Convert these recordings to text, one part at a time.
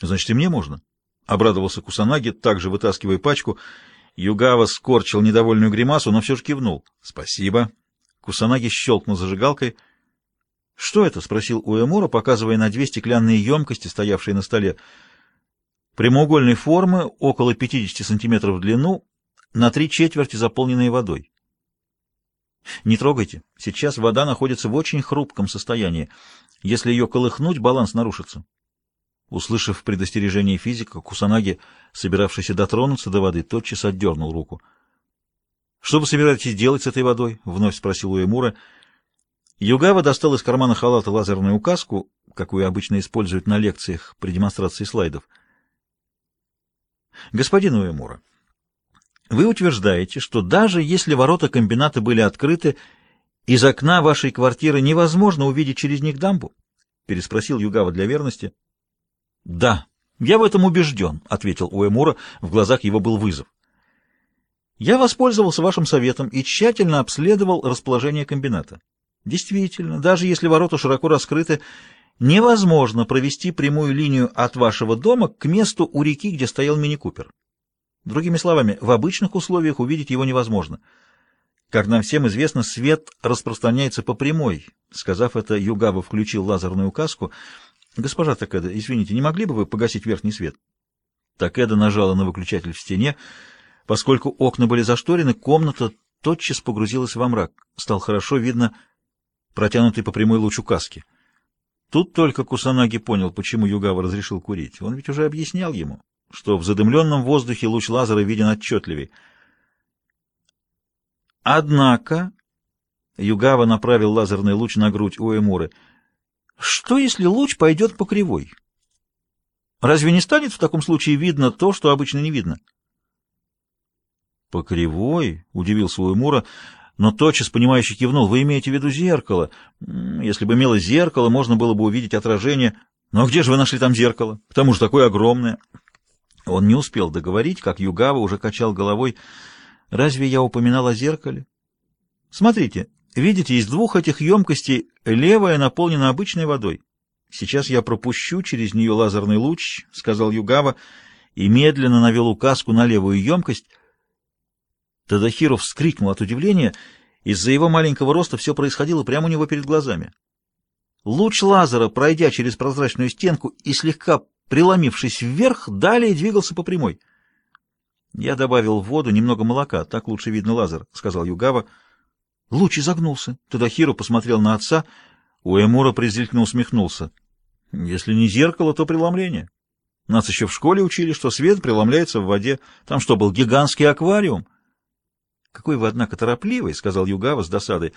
Значит, и мне можно. Обрадовался Кусанаги, также вытаскивая пачку. Югава скорчил недовольную гримасу, но все же кивнул. Спасибо. Кусанаги щелкнул зажигалкой. «Что это?» — спросил Уэмура, показывая на две стеклянные емкости, стоявшие на столе. Прямоугольной формы, около 50 сантиметров в длину, на три четверти заполненные водой. Не трогайте. Сейчас вода находится в очень хрупком состоянии. Если ее колыхнуть, баланс нарушится. Услышав предостережение физика, Кусанаги, собиравшийся дотронуться до воды, тотчас отдернул руку. — Что вы собираетесь делать с этой водой? — вновь спросил Уэмура. Югава достал из кармана халата лазерную указку, какую обычно используют на лекциях при демонстрации слайдов. — Господин Уэмура, вы утверждаете, что даже если ворота комбината были открыты, из окна вашей квартиры невозможно увидеть через них дамбу? — переспросил Югава для верности. — «Да, я в этом убежден», — ответил Уэмура, в глазах его был вызов. «Я воспользовался вашим советом и тщательно обследовал расположение комбината. Действительно, даже если ворота широко раскрыты, невозможно провести прямую линию от вашего дома к месту у реки, где стоял мини-купер. Другими словами, в обычных условиях увидеть его невозможно. Как нам всем известно, свет распространяется по прямой. Сказав это, Югаба включил лазерную указку — «Госпожа Такеда, извините, не могли бы вы погасить верхний свет?» Такеда нажала на выключатель в стене. Поскольку окна были зашторены, комната тотчас погрузилась во мрак. Стал хорошо видно протянутый по прямой луч указки. Тут только Кусанаги понял, почему Югава разрешил курить. Он ведь уже объяснял ему, что в задымленном воздухе луч лазера виден отчетливее. Однако Югава направил лазерный луч на грудь Уэмуры — что, если луч пойдет по кривой? Разве не станет в таком случае видно то, что обычно не видно? По кривой? — удивился Уэмура, но тотчас понимающе кивнул. Вы имеете в виду зеркало? Если бы имело зеркало, можно было бы увидеть отражение. Но где же вы нашли там зеркало? К тому же такое огромное. Он не успел договорить, как Югава уже качал головой. Разве я упоминал о зеркале? Смотрите, Видите, из двух этих емкостей левая наполнена обычной водой. Сейчас я пропущу через нее лазерный луч, — сказал Югава, и медленно навел указку на левую емкость. Тадахиро вскрикнул от удивления. Из-за его маленького роста все происходило прямо у него перед глазами. Луч лазера, пройдя через прозрачную стенку и слегка преломившись вверх, далее двигался по прямой. «Я добавил в воду немного молока, так лучше видно лазер», — сказал Югава. Луч изогнулся. Тадахиро посмотрел на отца. Уэмура презрительно усмехнулся. Если не зеркало, то преломление. Нас еще в школе учили, что свет преломляется в воде. Там что, был гигантский аквариум? Какой вы, однако, торопливый, — сказал Югава с досадой.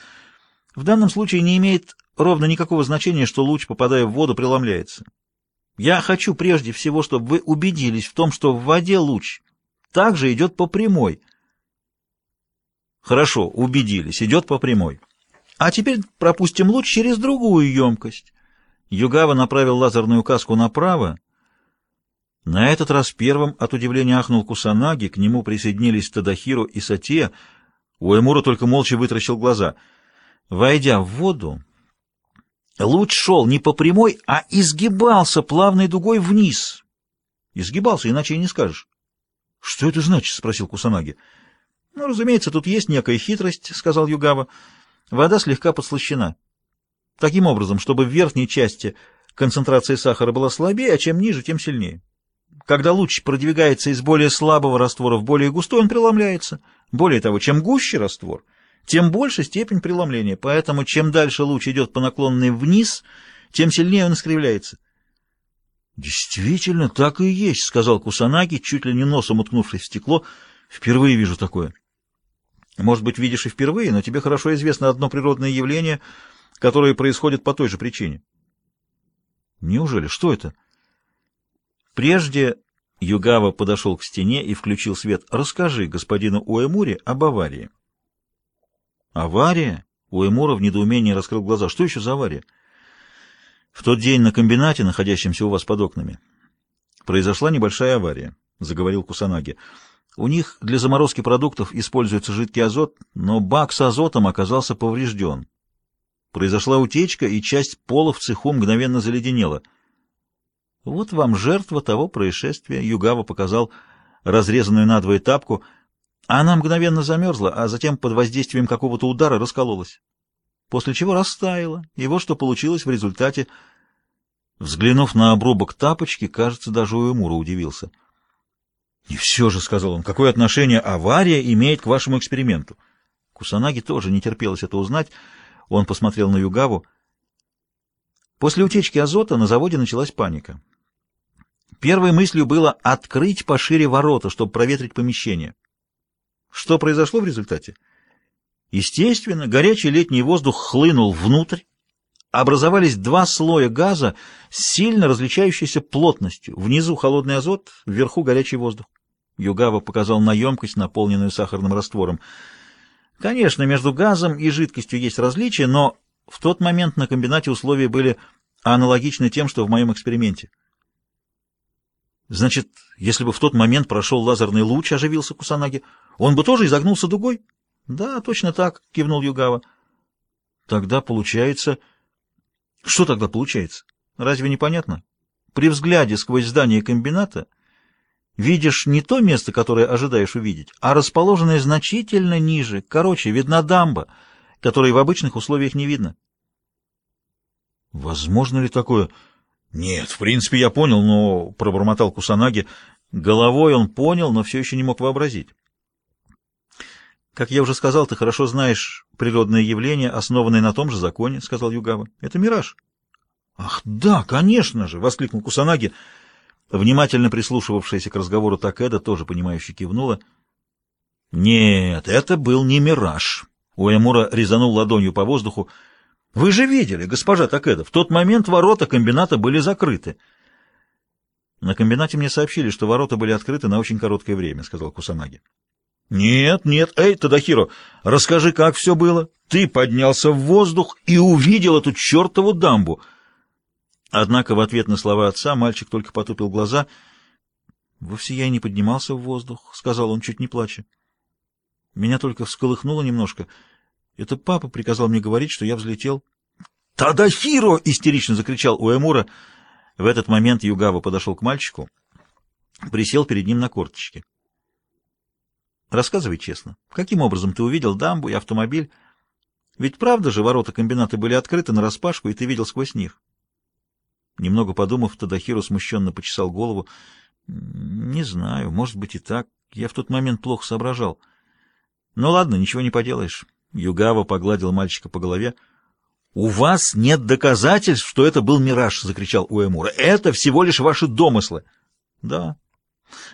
В данном случае не имеет ровно никакого значения, что луч, попадая в воду, преломляется. Я хочу прежде всего, чтобы вы убедились в том, что в воде луч также идет по прямой — Хорошо, убедились, идет по прямой. А теперь пропустим луч через другую емкость. Югава направил лазерную каску направо. На этот раз первым от удивления ахнул Кусанаги, к нему присоединились Тадахиро и Сатия. Уэмура только молча вытращил глаза. Войдя в воду, луч шел не по прямой, а изгибался плавной дугой вниз. Изгибался, иначе и не скажешь. — Что это значит? — спросил Кусанаги. — ну, разумеется, тут есть некая хитрость, сказал Югава. Вода слегка подслащена. Таким образом, чтобы в верхней части концентрация сахара была слабее, а чем ниже, тем сильнее. Когда луч продвигается из более слабого раствора в более густой, он преломляется. Более того, чем гуще раствор, тем больше степень преломления. Поэтому чем дальше луч идет по наклонной вниз, тем сильнее он искривляется. «Действительно, так и есть», — сказал Кусанаги, чуть ли не носом уткнувшись в стекло. «Впервые вижу такое». Может быть, видишь и впервые, но тебе хорошо известно одно природное явление, которое происходит по той же причине. Неужели? Что это? Прежде Югава подошел к стене и включил свет. Расскажи господину Уэмуре об аварии. Авария? Уэмура в недоумении раскрыл глаза. Что еще за авария? В тот день на комбинате, находящемся у вас под окнами, произошла небольшая авария, заговорил Кусанаги. У них для заморозки продуктов используется жидкий азот, но бак с азотом оказался поврежден. Произошла утечка, и часть пола в цеху мгновенно заледенела. Вот вам жертва того происшествия. Югава показал разрезанную надвое тапку. Она мгновенно замерзла, а затем под воздействием какого-то удара раскололась. После чего растаяла, и вот что получилось в результате. Взглянув на обрубок тапочки, кажется, даже Уэмура удивился. «И все же», — сказал он, — «какое отношение авария имеет к вашему эксперименту?» Кусанаги тоже не терпелось это узнать. Он посмотрел на Югаву. После утечки азота на заводе началась паника. Первой мыслью было открыть пошире ворота, чтобы проветрить помещение. Что произошло в результате? Естественно, горячий летний воздух хлынул внутрь, образовались два слоя газа сильно различающейся плотностью. Внизу холодный азот, вверху горячий воздух. Югава показал на емкость, наполненную сахарным раствором. Конечно, между газом и жидкостью есть различия, но в тот момент на комбинате условия были аналогичны тем, что в моем эксперименте. Значит, если бы в тот момент прошел лазерный луч, оживился Кусанаги, он бы тоже изогнулся дугой? Да, точно так, кивнул Югава. Тогда получается... Что тогда получается? Разве непонятно? При взгляде сквозь здание комбината видишь не то место, которое ожидаешь увидеть, а расположенное значительно ниже. Короче, видна дамба, которой в обычных условиях не видно. Возможно ли такое... «Нет, в принципе, я понял, но...» — пробормотал Кусанаги. Головой он понял, но все еще не мог вообразить. «Как я уже сказал, ты хорошо знаешь природное явление, основанное на том же законе», — сказал Югава. «Это мираж». «Ах, да, конечно же!» — воскликнул Кусанаги. Внимательно прислушивавшаяся к разговору Такеда тоже понимающе кивнула. «Нет, это был не мираж». Уэмура резанул ладонью по воздуху. Вы же видели, госпожа Такеда, в тот момент ворота комбината были закрыты. На комбинате мне сообщили, что ворота были открыты на очень короткое время, сказал Кусанаги. Нет, нет, эй, Тадахиро, расскажи, как все было. Ты поднялся в воздух и увидел эту чертову дамбу. Однако в ответ на слова отца мальчик только потупил глаза. Вовсе я и не поднимался в воздух, сказал он, чуть не плача. Меня только всколыхнуло немножко — это папа приказал мне говорить, что я взлетел. «Тадахиро!» — истерично закричал Уэмура. В этот момент Югава подошел к мальчику, присел перед ним на корточки. «Рассказывай честно, каким образом ты увидел дамбу и автомобиль? Ведь правда же ворота комбината были открыты нараспашку, и ты видел сквозь них?» Немного подумав, Тадахиро смущенно почесал голову. «Не знаю, может быть и так. Я в тот момент плохо соображал. Ну ладно, ничего не поделаешь. Югава погладил мальчика по голове. «У вас нет доказательств, что это был мираж!» — закричал Уэмура. «Это всего лишь ваши домыслы!» «Да.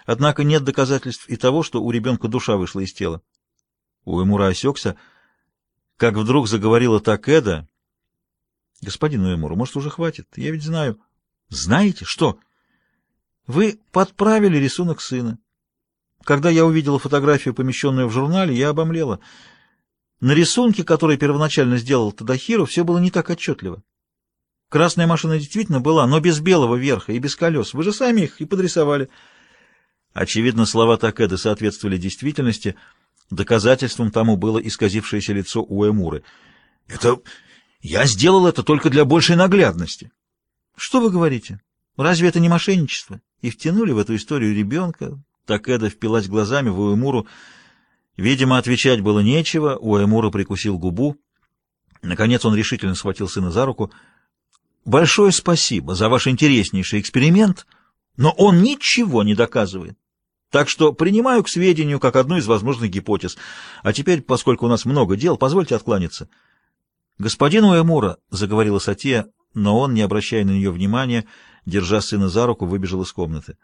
Однако нет доказательств и того, что у ребенка душа вышла из тела». Уэмура осекся, как вдруг заговорила Такеда. «Господин Уэмура, может, уже хватит? Я ведь знаю». «Знаете? Что?» «Вы подправили рисунок сына. Когда я увидела фотографию, помещенную в журнале, я обомлела». На рисунке, который первоначально сделал Тадахиру, все было не так отчетливо. Красная машина действительно была, но без белого верха и без колес. Вы же сами их и подрисовали. Очевидно, слова Такеды соответствовали действительности. Доказательством тому было исказившееся лицо Уэмуры. «Это... я сделал это только для большей наглядности». «Что вы говорите? Разве это не мошенничество?» И втянули в эту историю ребенка. Такеда впилась глазами в Уэмуру. Видимо, отвечать было нечего, Уэмура прикусил губу. Наконец он решительно схватил сына за руку. «Большое спасибо за ваш интереснейший эксперимент, но он ничего не доказывает. Так что принимаю к сведению как одну из возможных гипотез. А теперь, поскольку у нас много дел, позвольте откланяться». «Господин Уэмура», — заговорила Сатия, но он, не обращая на нее внимания, держа сына за руку, выбежал из комнаты.